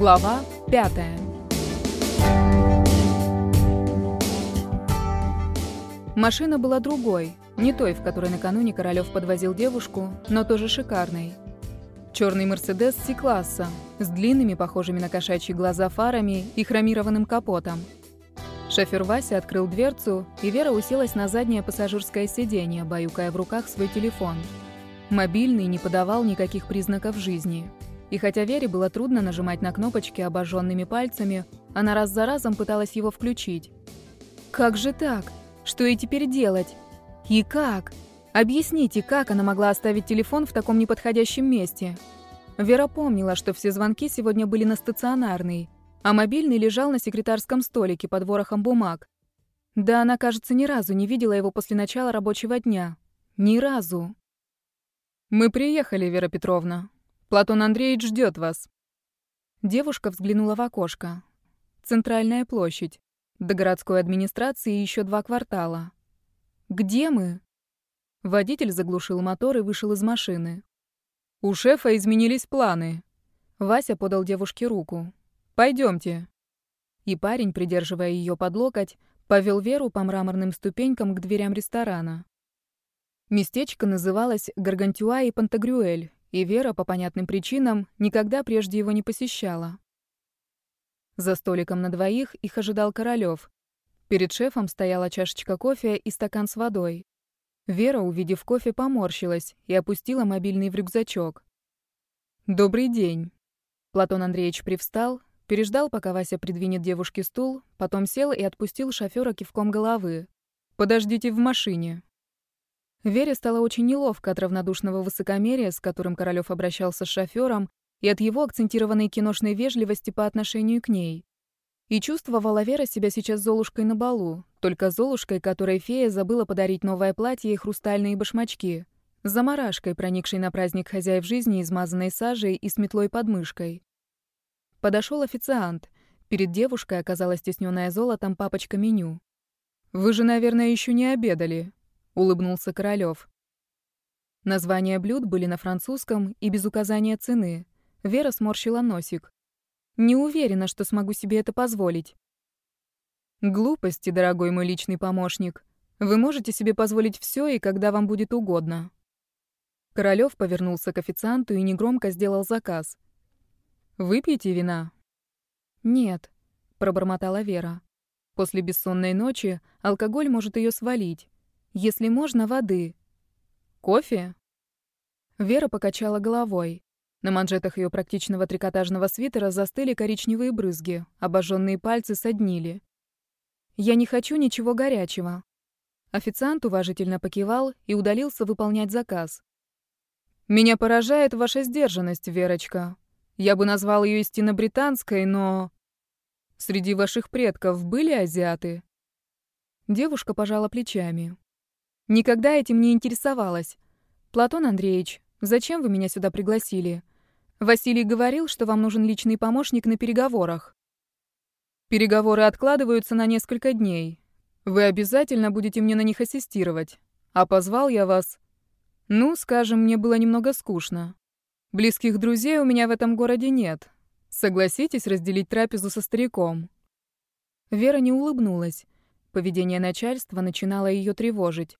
Глава пятая. Машина была другой, не той, в которой накануне Королёв подвозил девушку, но тоже шикарной. Черный Мерседес Си-класса с длинными, похожими на кошачьи глаза фарами и хромированным капотом. Шофёр Вася открыл дверцу, и Вера уселась на заднее пассажирское сиденье, баюкая в руках свой телефон. Мобильный не подавал никаких признаков жизни. И хотя Вере было трудно нажимать на кнопочки обожженными пальцами, она раз за разом пыталась его включить. «Как же так? Что ей теперь делать? И как? Объясните, как она могла оставить телефон в таком неподходящем месте?» Вера помнила, что все звонки сегодня были на стационарный, а мобильный лежал на секретарском столике под ворохом бумаг. Да она, кажется, ни разу не видела его после начала рабочего дня. Ни разу. «Мы приехали, Вера Петровна. Платон Андреевич ждет вас». Девушка взглянула в окошко. Центральная площадь. До городской администрации еще два квартала. «Где мы?» Водитель заглушил мотор и вышел из машины. «У шефа изменились планы». Вася подал девушке руку. Пойдемте. И парень, придерживая ее под локоть, повел Веру по мраморным ступенькам к дверям ресторана. Местечко называлось Гаргантюа и Пантагрюэль, и Вера, по понятным причинам, никогда прежде его не посещала. За столиком на двоих их ожидал Королёв. Перед шефом стояла чашечка кофе и стакан с водой. Вера, увидев кофе, поморщилась и опустила мобильный в рюкзачок. «Добрый день». Платон Андреевич привстал, переждал, пока Вася придвинет девушке стул, потом сел и отпустил шофера кивком головы. «Подождите в машине». Вере стало очень неловко от равнодушного высокомерия, с которым Королёв обращался с шофёром, и от его акцентированной киношной вежливости по отношению к ней. И чувствовала Вера себя сейчас Золушкой на балу, только Золушкой, которой фея забыла подарить новое платье и хрустальные башмачки, с заморашкой, проникшей на праздник хозяев жизни, измазанной сажей и с метлой под мышкой. Подошел официант. Перед девушкой оказалась тесненная золотом папочка меню. «Вы же, наверное, еще не обедали», — улыбнулся Королёв. Названия блюд были на французском и без указания цены. Вера сморщила носик. «Не уверена, что смогу себе это позволить». «Глупости, дорогой мой личный помощник. Вы можете себе позволить все и когда вам будет угодно». Королёв повернулся к официанту и негромко сделал заказ. «Выпьете вина?» «Нет», — пробормотала Вера. «После бессонной ночи алкоголь может ее свалить. Если можно, воды. Кофе? Вера покачала головой. На манжетах ее практичного трикотажного свитера застыли коричневые брызги, обожженные пальцы соднили. Я не хочу ничего горячего. Официант уважительно покивал и удалился выполнять заказ. Меня поражает ваша сдержанность, Верочка. Я бы назвал ее истинно британской, но среди ваших предков были азиаты? Девушка пожала плечами. Никогда этим не интересовалась. Платон Андреевич, зачем вы меня сюда пригласили? Василий говорил, что вам нужен личный помощник на переговорах. Переговоры откладываются на несколько дней. Вы обязательно будете мне на них ассистировать. А позвал я вас... Ну, скажем, мне было немного скучно. Близких друзей у меня в этом городе нет. Согласитесь разделить трапезу со стариком?» Вера не улыбнулась. Поведение начальства начинало ее тревожить.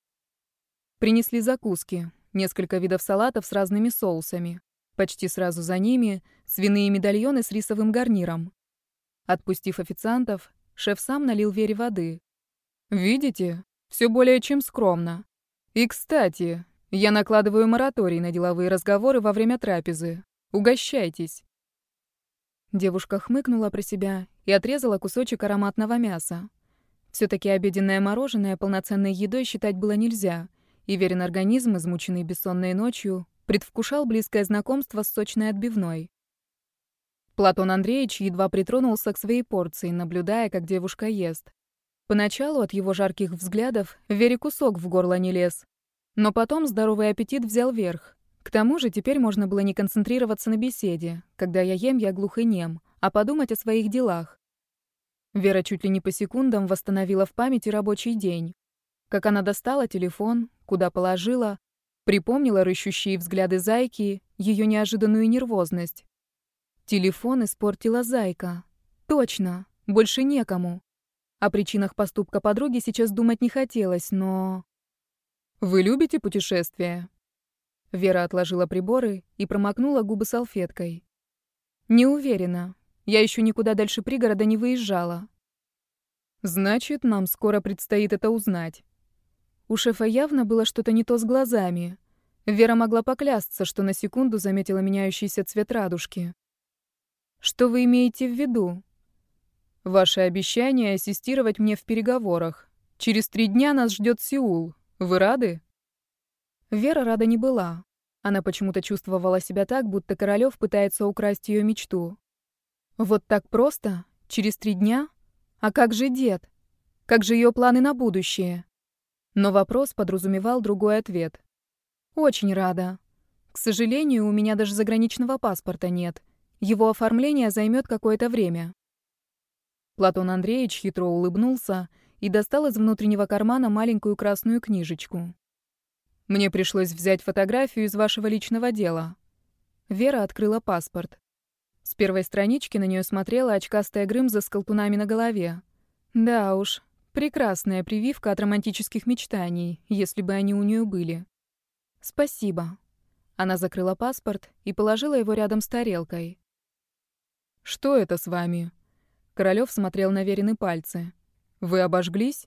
Принесли закуски, несколько видов салатов с разными соусами. Почти сразу за ними свиные медальоны с рисовым гарниром. Отпустив официантов, шеф сам налил Вере воды. «Видите? Все более чем скромно. И, кстати, я накладываю мораторий на деловые разговоры во время трапезы. Угощайтесь». Девушка хмыкнула про себя и отрезала кусочек ароматного мяса. все таки обеденное мороженое полноценной едой считать было нельзя — и верен организм, измученный бессонной ночью, предвкушал близкое знакомство с сочной отбивной. Платон Андреевич едва притронулся к своей порции, наблюдая, как девушка ест. Поначалу от его жарких взглядов Вере кусок в горло не лез. Но потом здоровый аппетит взял верх. К тому же теперь можно было не концентрироваться на беседе. Когда я ем, я глух и нем, а подумать о своих делах. Вера чуть ли не по секундам восстановила в памяти рабочий день. Как она достала телефон, куда положила, припомнила рыщущие взгляды зайки, ее неожиданную нервозность. Телефон испортила зайка. Точно, больше некому. О причинах поступка подруги сейчас думать не хотелось, но... «Вы любите путешествия?» Вера отложила приборы и промокнула губы салфеткой. «Не уверена. Я еще никуда дальше пригорода не выезжала». «Значит, нам скоро предстоит это узнать». У шефа явно было что-то не то с глазами. Вера могла поклясться, что на секунду заметила меняющийся цвет радужки. «Что вы имеете в виду?» «Ваше обещание ассистировать мне в переговорах. Через три дня нас ждет Сеул. Вы рады?» Вера рада не была. Она почему-то чувствовала себя так, будто Королёв пытается украсть ее мечту. Вот так просто? Через три дня? А как же дед? Как же ее планы на будущее? Но вопрос подразумевал другой ответ. Очень рада. К сожалению, у меня даже заграничного паспорта нет. Его оформление займет какое-то время. Платон Андреевич хитро улыбнулся и достал из внутреннего кармана маленькую красную книжечку. Мне пришлось взять фотографию из вашего личного дела. Вера открыла паспорт. С первой странички на нее смотрела очкастая Грымза с колтунами на голове. Да уж, прекрасная прививка от романтических мечтаний, если бы они у нее были. Спасибо. Она закрыла паспорт и положила его рядом с тарелкой. Что это с вами? Королёв смотрел на верены пальцы. Вы обожглись?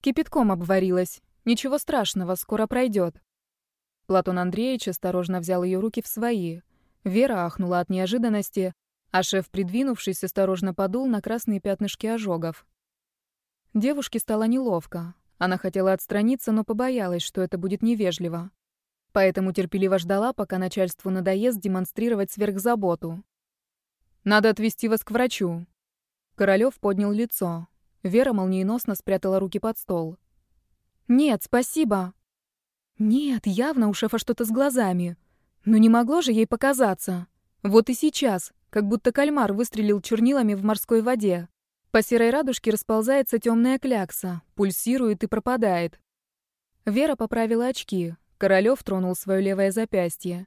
Кипятком обварилась. Ничего страшного, скоро пройдет. Платон Андреевич осторожно взял ее руки в свои. Вера ахнула от неожиданности, а шеф, придвинувшись, осторожно подул на красные пятнышки ожогов. Девушке стало неловко. Она хотела отстраниться, но побоялась, что это будет невежливо. Поэтому терпеливо ждала, пока начальству надоест демонстрировать сверхзаботу. «Надо отвезти вас к врачу». Королёв поднял лицо. Вера молниеносно спрятала руки под стол. «Нет, спасибо». Нет, явно у шефа что-то с глазами. Но не могло же ей показаться. Вот и сейчас, как будто кальмар выстрелил чернилами в морской воде. По серой радужке расползается темная клякса, пульсирует и пропадает. Вера поправила очки. Королёв тронул свое левое запястье.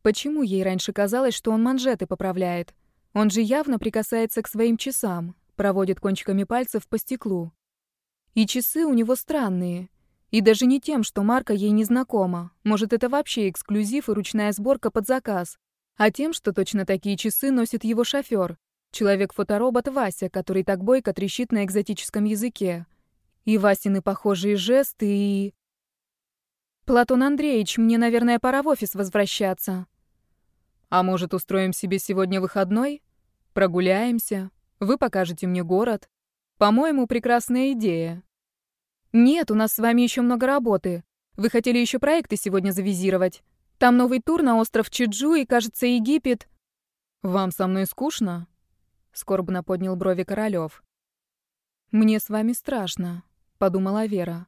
Почему ей раньше казалось, что он манжеты поправляет? Он же явно прикасается к своим часам, проводит кончиками пальцев по стеклу. И часы у него странные. И даже не тем, что марка ей не знакома. Может, это вообще эксклюзив и ручная сборка под заказ. А тем, что точно такие часы носит его шофер. Человек-фоторобот Вася, который так бойко трещит на экзотическом языке. И Васины похожие жесты и... «Платон Андреевич, мне, наверное, пора в офис возвращаться». «А может, устроим себе сегодня выходной? Прогуляемся? Вы покажете мне город?» По-моему, прекрасная идея. Нет, у нас с вами еще много работы. Вы хотели еще проекты сегодня завизировать. Там новый тур на остров Чиджу и, кажется, Египет. Вам со мной скучно? Скорбно поднял брови Королёв. Мне с вами страшно, подумала Вера.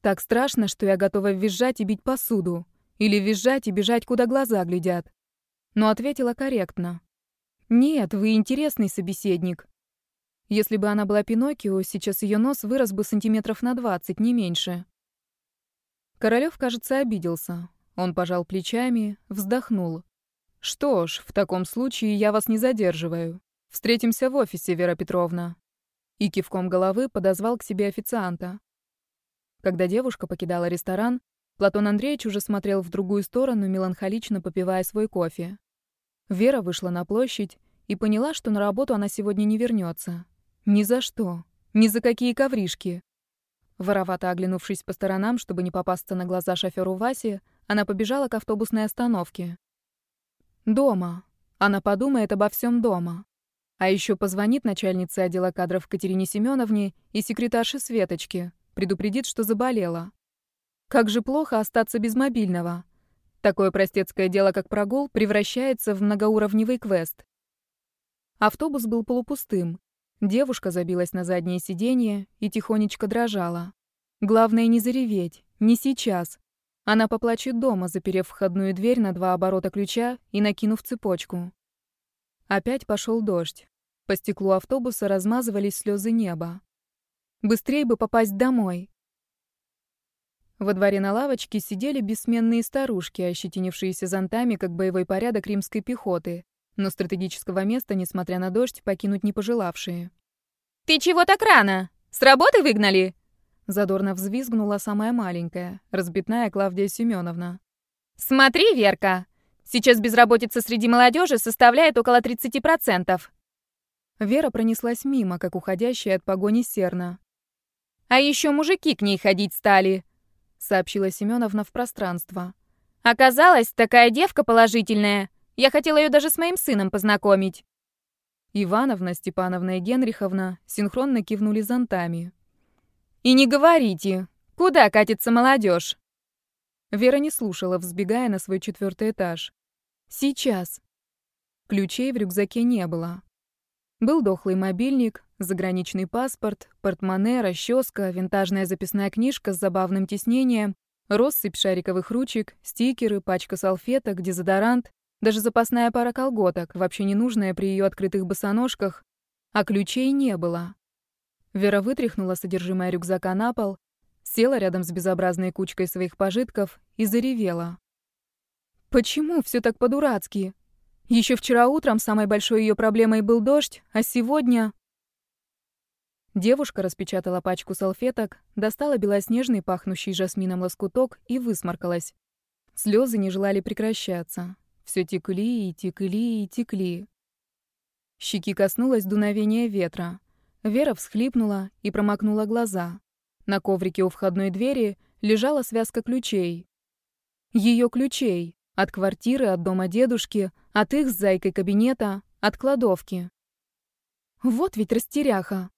Так страшно, что я готова визжать и бить посуду. Или визжать и бежать, куда глаза глядят. Но ответила корректно. Нет, вы интересный собеседник. Если бы она была Пиноккио, сейчас ее нос вырос бы сантиметров на двадцать, не меньше. Королёв, кажется, обиделся. Он пожал плечами, вздохнул. «Что ж, в таком случае я вас не задерживаю. Встретимся в офисе, Вера Петровна». И кивком головы подозвал к себе официанта. Когда девушка покидала ресторан, Платон Андреевич уже смотрел в другую сторону, меланхолично попивая свой кофе. Вера вышла на площадь и поняла, что на работу она сегодня не вернется. Ни за что. Ни за какие ковришки. Воровато оглянувшись по сторонам, чтобы не попасться на глаза шофёру Васе, она побежала к автобусной остановке. Дома. Она подумает обо всем дома. А еще позвонит начальнице отдела кадров Катерине Семеновне и секретарше Светочке, предупредит, что заболела. Как же плохо остаться без мобильного. Такое простецкое дело, как прогул, превращается в многоуровневый квест. Автобус был полупустым. Девушка забилась на заднее сиденье и тихонечко дрожала. Главное не зареветь, не сейчас. Она поплачет дома, заперев входную дверь на два оборота ключа и накинув цепочку. Опять пошел дождь. По стеклу автобуса размазывались слезы неба. Быстрее бы попасть домой. Во дворе на лавочке сидели бессменные старушки, ощетинившиеся зонтами, как боевой порядок римской пехоты, но стратегического места, несмотря на дождь, покинуть не пожелавшие. «Ты чего так рано? С работы выгнали?» Задорно взвизгнула самая маленькая, разбитная Клавдия Семеновна. «Смотри, Верка, сейчас безработица среди молодежи составляет около 30%. Вера пронеслась мимо, как уходящая от погони серна. «А еще мужики к ней ходить стали», — сообщила Семеновна в пространство. «Оказалось, такая девка положительная. Я хотела ее даже с моим сыном познакомить». Ивановна, Степановна и Генриховна синхронно кивнули зонтами. «И не говорите, куда катится молодежь? Вера не слушала, взбегая на свой четвертый этаж. «Сейчас». Ключей в рюкзаке не было. Был дохлый мобильник, заграничный паспорт, портмоне, расческа, винтажная записная книжка с забавным тиснением, россыпь шариковых ручек, стикеры, пачка салфеток, дезодорант, даже запасная пара колготок, вообще ненужная при ее открытых босоножках, а ключей не было. Вера вытряхнула содержимое рюкзака на пол, села рядом с безобразной кучкой своих пожитков и заревела. «Почему все так по-дурацки? Еще вчера утром самой большой ее проблемой был дождь, а сегодня...» Девушка распечатала пачку салфеток, достала белоснежный, пахнущий жасмином лоскуток и высморкалась. Слезы не желали прекращаться. Все текли и текли и текли. Щеки коснулось дуновения ветра. Вера всхлипнула и промокнула глаза. На коврике у входной двери лежала связка ключей. Ее ключей. От квартиры, от дома дедушки, от их с зайкой кабинета, от кладовки. Вот ведь растеряха.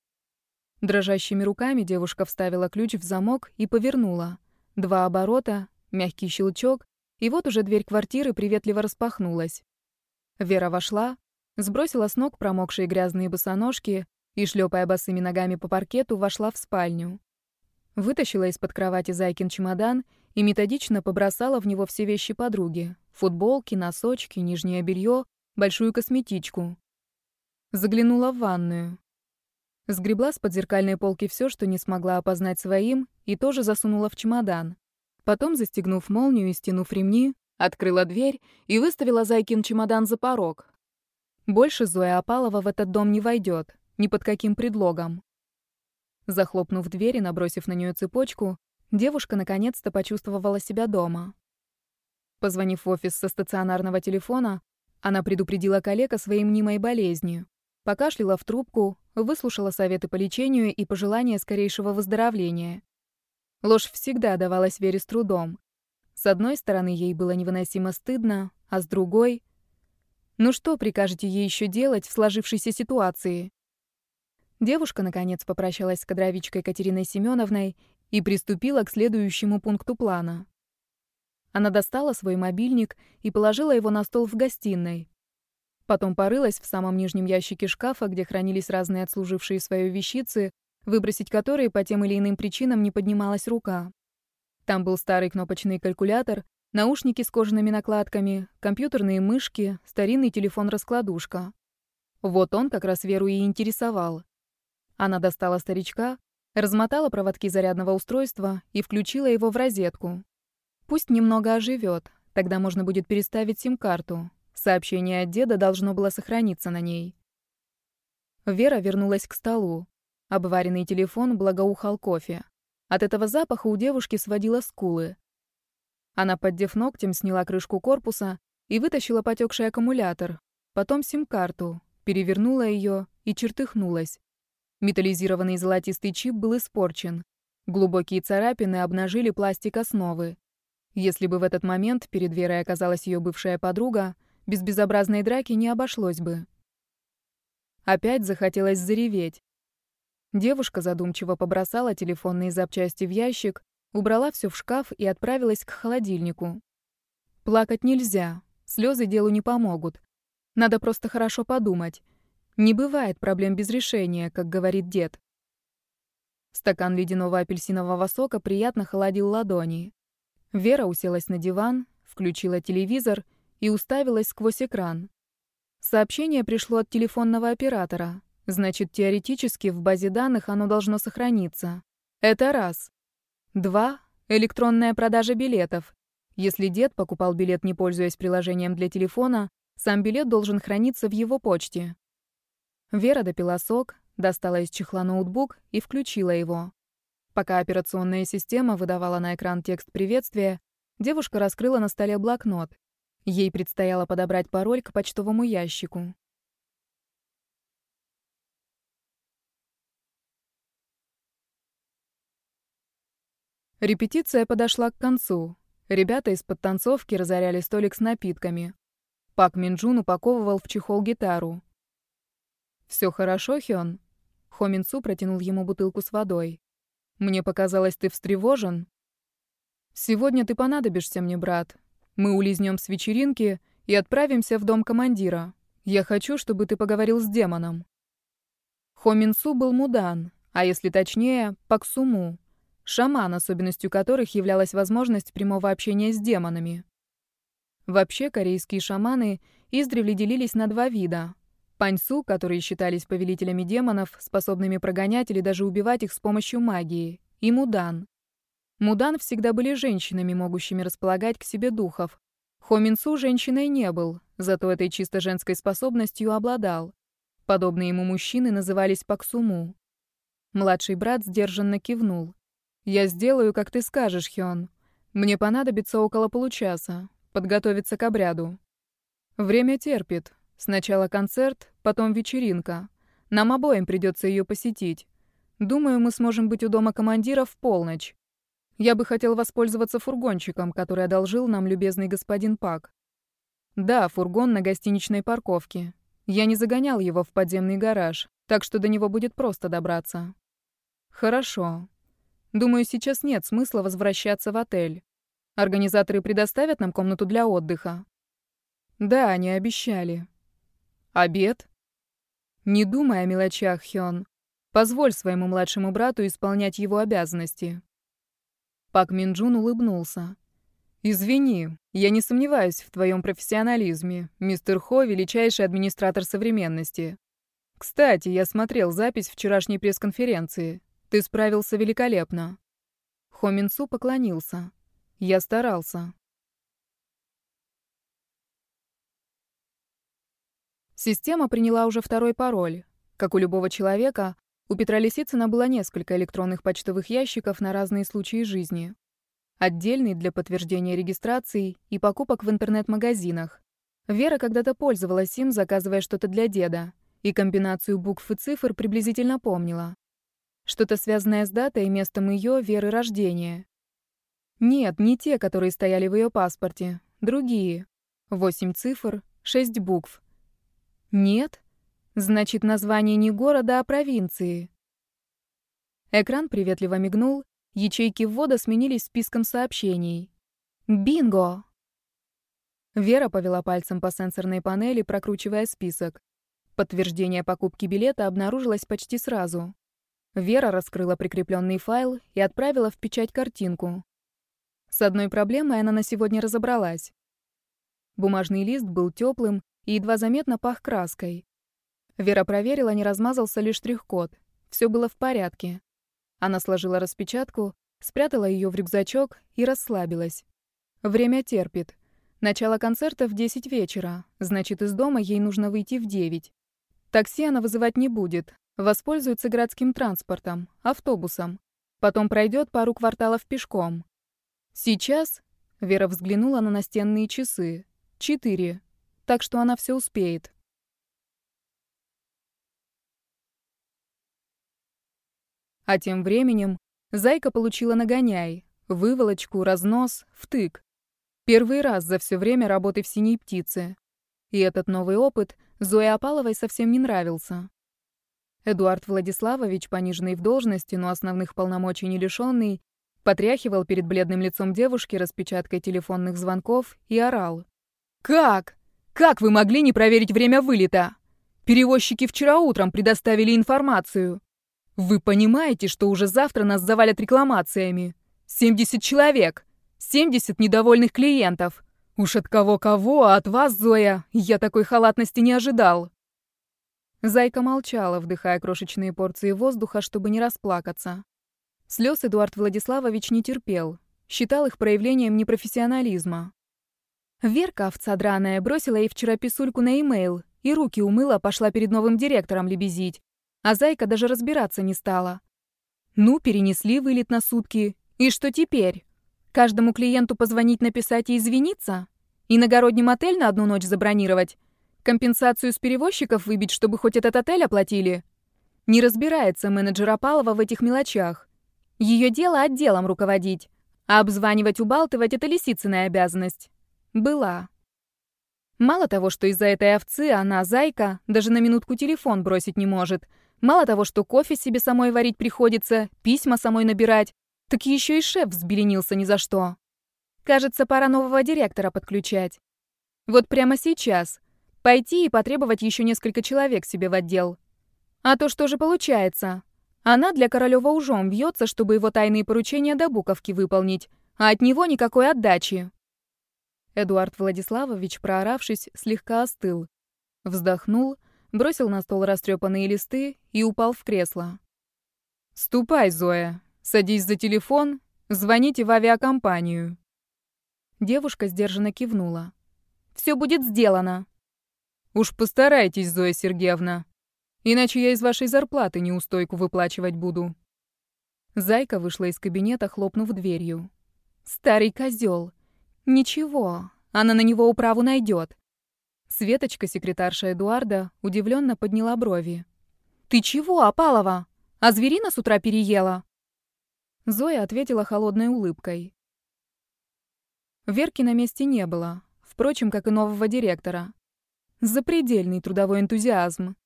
Дрожащими руками девушка вставила ключ в замок и повернула. Два оборота, мягкий щелчок, и вот уже дверь квартиры приветливо распахнулась. Вера вошла, сбросила с ног промокшие грязные босоножки и, шлепая босыми ногами по паркету, вошла в спальню. Вытащила из-под кровати Зайкин чемодан и методично побросала в него все вещи подруги. Футболки, носочки, нижнее белье, большую косметичку. Заглянула в ванную. Сгребла с подзеркальной полки все, что не смогла опознать своим, и тоже засунула в чемодан. Потом, застегнув молнию и стянув ремни, открыла дверь и выставила Зайкин чемодан за порог. Больше Зоя Апалова в этот дом не войдет, ни под каким предлогом. Захлопнув дверь и набросив на нее цепочку, девушка наконец-то почувствовала себя дома. Позвонив в офис со стационарного телефона, она предупредила коллег о своей мнимой болезни, покашляла в трубку, выслушала советы по лечению и пожелания скорейшего выздоровления. Ложь всегда давалась Вере с трудом. С одной стороны, ей было невыносимо стыдно, а с другой... Ну что прикажете ей еще делать в сложившейся ситуации? Девушка, наконец, попрощалась с кадровичкой Катериной Семеновной и приступила к следующему пункту плана. Она достала свой мобильник и положила его на стол в гостиной. Потом порылась в самом нижнем ящике шкафа, где хранились разные отслужившие свою вещицы, выбросить которые по тем или иным причинам не поднималась рука. Там был старый кнопочный калькулятор, наушники с кожаными накладками, компьютерные мышки, старинный телефон-раскладушка. Вот он как раз Веру и интересовал. Она достала старичка, размотала проводки зарядного устройства и включила его в розетку. Пусть немного оживет, тогда можно будет переставить сим-карту. Сообщение от деда должно было сохраниться на ней. Вера вернулась к столу. Обваренный телефон благоухал кофе. От этого запаха у девушки сводила скулы. Она, поддев ногтем, сняла крышку корпуса и вытащила потекший аккумулятор, потом сим-карту, перевернула ее и чертыхнулась. Металлизированный золотистый чип был испорчен. Глубокие царапины обнажили пластик основы. Если бы в этот момент перед Верой оказалась ее бывшая подруга, без безобразной драки не обошлось бы. Опять захотелось зареветь. Девушка задумчиво побросала телефонные запчасти в ящик, убрала все в шкаф и отправилась к холодильнику. Плакать нельзя, слезы делу не помогут. Надо просто хорошо подумать. Не бывает проблем без решения, как говорит дед. Стакан ледяного апельсинового сока приятно холодил ладони. Вера уселась на диван, включила телевизор и уставилась сквозь экран. Сообщение пришло от телефонного оператора. Значит, теоретически в базе данных оно должно сохраниться. Это раз. Два. Электронная продажа билетов. Если дед покупал билет, не пользуясь приложением для телефона, Сам билет должен храниться в его почте. Вера допила сок, достала из чехла ноутбук и включила его. Пока операционная система выдавала на экран текст приветствия, девушка раскрыла на столе блокнот. Ей предстояло подобрать пароль к почтовому ящику. Репетиция подошла к концу. Ребята из подтанцовки разоряли столик с напитками. Пак Минджун упаковывал в чехол гитару. Все хорошо, Хён?» Хо Минцу протянул ему бутылку с водой. «Мне показалось, ты встревожен?» «Сегодня ты понадобишься мне, брат. Мы улизнем с вечеринки и отправимся в дом командира. Я хочу, чтобы ты поговорил с демоном». Хо Минцу был мудан, а если точнее, Паксуму, шаман, особенностью которых являлась возможность прямого общения с демонами. Вообще, корейские шаманы издревле делились на два вида. Паньсу, которые считались повелителями демонов, способными прогонять или даже убивать их с помощью магии, и Мудан. Мудан всегда были женщинами, могущими располагать к себе духов. Хоминсу женщиной не был, зато этой чисто женской способностью обладал. Подобные ему мужчины назывались Паксуму. Младший брат сдержанно кивнул. «Я сделаю, как ты скажешь, Хён. Мне понадобится около получаса. Подготовиться к обряду». «Время терпит. Сначала концерт, потом вечеринка. Нам обоим придется ее посетить. Думаю, мы сможем быть у дома командира в полночь. Я бы хотел воспользоваться фургончиком, который одолжил нам любезный господин Пак. Да, фургон на гостиничной парковке. Я не загонял его в подземный гараж, так что до него будет просто добраться. Хорошо. Думаю, сейчас нет смысла возвращаться в отель. Организаторы предоставят нам комнату для отдыха. Да, они обещали. Обед? Не думай о мелочах, Хён. Позволь своему младшему брату исполнять его обязанности. Пак Минджун улыбнулся. «Извини, я не сомневаюсь в твоем профессионализме. Мистер Хо — величайший администратор современности. Кстати, я смотрел запись вчерашней пресс-конференции. Ты справился великолепно. Хо Минсу поклонился. Я старался. Система приняла уже второй пароль. Как у любого человека, у Петра Лисицына было несколько электронных почтовых ящиков на разные случаи жизни. Отдельный для подтверждения регистрации и покупок в интернет-магазинах. Вера когда-то пользовалась им, заказывая что-то для деда, и комбинацию букв и цифр приблизительно помнила. Что-то связанное с датой и местом ее Веры рождения. Нет, не те, которые стояли в ее паспорте. Другие. Восемь цифр, шесть букв. Нет? Значит, название не города, а провинции. Экран приветливо мигнул, ячейки ввода сменились списком сообщений. Бинго! Вера повела пальцем по сенсорной панели, прокручивая список. Подтверждение покупки билета обнаружилось почти сразу. Вера раскрыла прикрепленный файл и отправила в печать картинку. С одной проблемой она на сегодня разобралась. Бумажный лист был теплым и едва заметно пах краской. Вера проверила, не размазался ли штрих-код. Все было в порядке. Она сложила распечатку, спрятала ее в рюкзачок и расслабилась. Время терпит. Начало концерта в 10 вечера, значит, из дома ей нужно выйти в 9. Такси она вызывать не будет, Воспользуется городским транспортом, автобусом. Потом пройдет пару кварталов пешком. Сейчас Вера взглянула на настенные часы. Четыре. Так что она все успеет. А тем временем Зайка получила нагоняй, выволочку, разнос, втык. Первый раз за все время работы в «Синей птице». И этот новый опыт Зое Апаловой совсем не нравился. Эдуард Владиславович, пониженный в должности, но основных полномочий не лишенный, потряхивал перед бледным лицом девушки распечаткой телефонных звонков и орал. «Как? Как вы могли не проверить время вылета? Перевозчики вчера утром предоставили информацию. Вы понимаете, что уже завтра нас завалят рекламациями? 70 человек, 70 недовольных клиентов. Уж от кого-кого, а от вас, Зоя, я такой халатности не ожидал». Зайка молчала, вдыхая крошечные порции воздуха, чтобы не расплакаться. Слез Эдуард Владиславович не терпел, считал их проявлением непрофессионализма. Верка, овца драная, бросила ей вчера писульку на имейл и руки умыла, пошла перед новым директором лебезить. А Зайка даже разбираться не стала. Ну, перенесли вылет на сутки. И что теперь? Каждому клиенту позвонить, написать и извиниться? Иногородний мотель на одну ночь забронировать? Компенсацию с перевозчиков выбить, чтобы хоть этот отель оплатили? Не разбирается менеджер Апалова в этих мелочах. Ее дело отделом руководить, а обзванивать, убалтывать — это лисицыная обязанность. Была. Мало того, что из-за этой овцы она, зайка, даже на минутку телефон бросить не может. Мало того, что кофе себе самой варить приходится, письма самой набирать, так еще и шеф взбеленился ни за что. Кажется, пора нового директора подключать. Вот прямо сейчас. Пойти и потребовать еще несколько человек себе в отдел. А то что же получается? Она для Королева ужом бьется, чтобы его тайные поручения до буковки выполнить, а от него никакой отдачи. Эдуард Владиславович, прооравшись, слегка остыл. Вздохнул, бросил на стол растрепанные листы и упал в кресло. «Ступай, Зоя, садись за телефон, звоните в авиакомпанию». Девушка сдержанно кивнула. «Все будет сделано». «Уж постарайтесь, Зоя Сергеевна, иначе я из вашей зарплаты неустойку выплачивать буду». Зайка вышла из кабинета, хлопнув дверью. «Старый козел. Ничего, она на него управу найдет. Светочка, секретарша Эдуарда, удивленно подняла брови. «Ты чего, Апалова? А зверина с утра переела?» Зоя ответила холодной улыбкой. Верки на месте не было, впрочем, как и нового директора. Запредельный трудовой энтузиазм.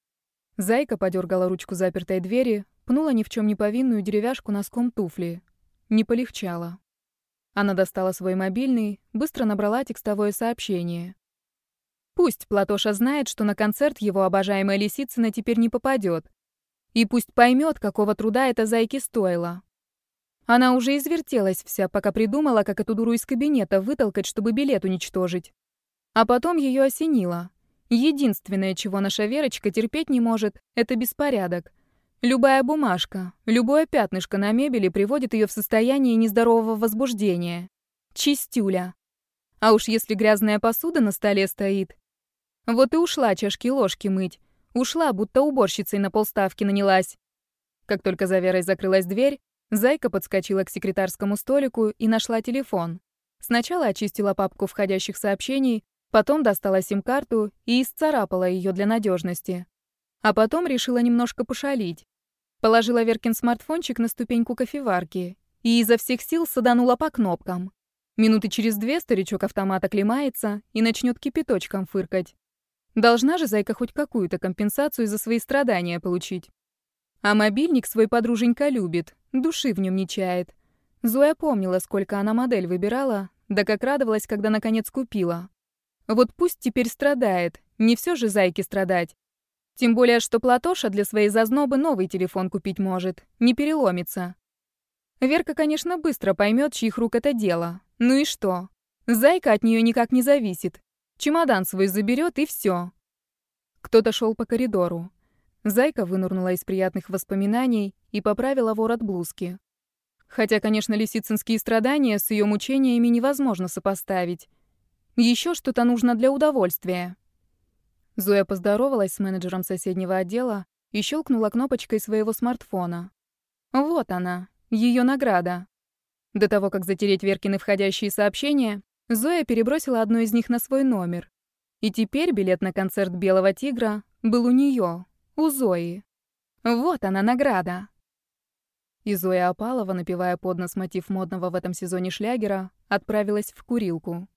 Зайка подергала ручку запертой двери, пнула ни в чем не повинную деревяшку носком туфли. Не полегчало. Она достала свой мобильный, быстро набрала текстовое сообщение. Пусть Платоша знает, что на концерт его обожаемая Лисицына теперь не попадет. И пусть поймет, какого труда это зайке стоило. Она уже извертелась вся, пока придумала, как эту дуру из кабинета вытолкать, чтобы билет уничтожить. А потом ее осенило. Единственное, чего наша Верочка терпеть не может, это беспорядок. Любая бумажка, любое пятнышко на мебели приводит ее в состояние нездорового возбуждения. Чистюля. А уж если грязная посуда на столе стоит. Вот и ушла чашки-ложки мыть. Ушла, будто уборщицей на полставки нанялась. Как только за Верой закрылась дверь, Зайка подскочила к секретарскому столику и нашла телефон. Сначала очистила папку входящих сообщений, потом достала сим-карту и исцарапала ее для надежности. А потом решила немножко пошалить. Положила Веркин смартфончик на ступеньку кофеварки и изо всех сил саданула по кнопкам. Минуты через две старичок автомат оклемается и начнет кипяточком фыркать. Должна же зайка хоть какую-то компенсацию за свои страдания получить. А мобильник свой подруженька любит, души в нем не чает. Зоя помнила, сколько она модель выбирала, да как радовалась, когда наконец купила. Вот пусть теперь страдает, не все же зайке страдать. Тем более, что Платоша для своей зазнобы новый телефон купить может, не переломится. Верка, конечно, быстро поймет, чьих рук это дело. Ну и что? Зайка от нее никак не зависит. Чемодан свой заберет и все. Кто-то шел по коридору. Зайка вынурнула из приятных воспоминаний и поправила ворот блузки. Хотя, конечно, лисицинские страдания с ее мучениями невозможно сопоставить. Еще что-то нужно для удовольствия. Зоя поздоровалась с менеджером соседнего отдела и щелкнула кнопочкой своего смартфона. Вот она, ее награда. До того, как затереть Веркины входящие сообщения, Зоя перебросила одно из них на свой номер. И теперь билет на концерт «Белого тигра» был у нее, у Зои. Вот она награда. И Зоя Апалова, напевая под нос мотив модного в этом сезоне шлягера, отправилась в курилку.